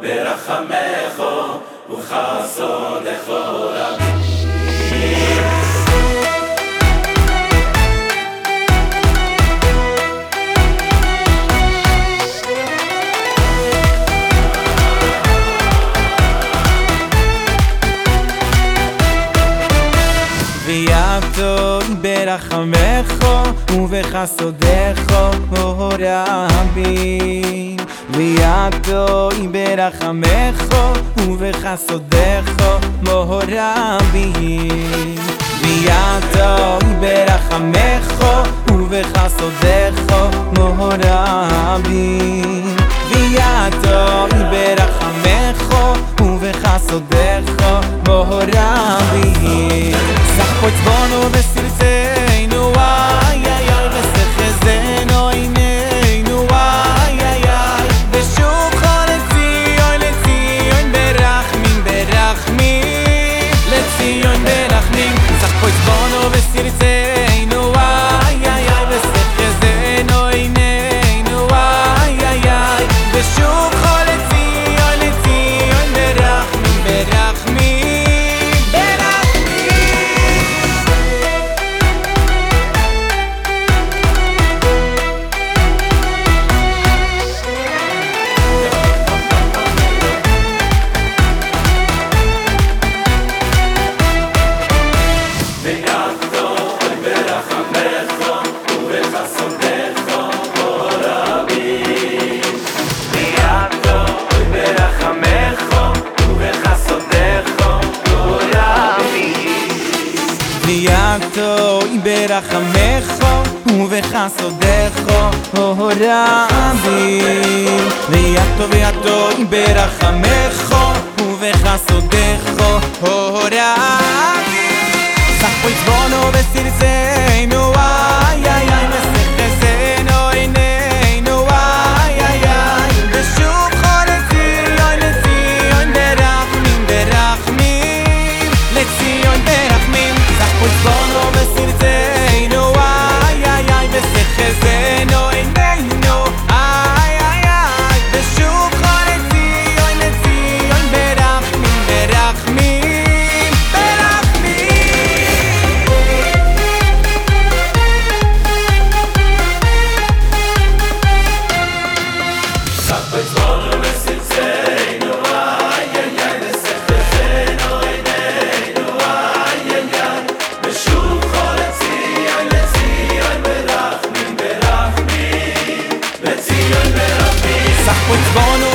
ברחמך ובחסודך רב. ויעבדו ברחמך ובחסודך רבי בידו היא ברחמךו ובחסודךו מורבי בידו היא ברחמךו ובחסודךו מורבי בידו היא ברחמךו ובחסודךו מורבי סך פה עצבונו בסרצך சிரிச்சே ויעתו ברחמך ובחסודך הורבי ויעתו ויעתו ברחמך ובחסודך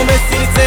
Como esse